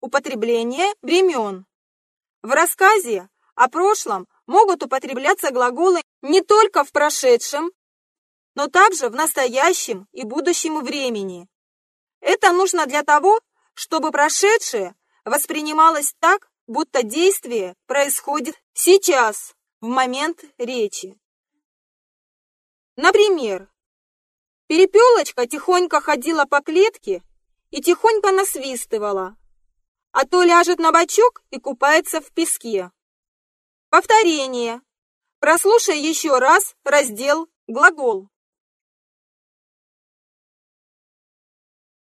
употребление времен. В рассказе о прошлом могут употребляться глаголы не только в прошедшем, но также в настоящем и будущем времени. Это нужно для того, чтобы прошедшее воспринималось так, будто действие происходит сейчас, в момент речи. Например, перепелочка тихонько ходила по клетке и тихонько насвистывала, а то ляжет на бочок и купается в песке. Повторение. Прослушай еще раз раздел «Глагол».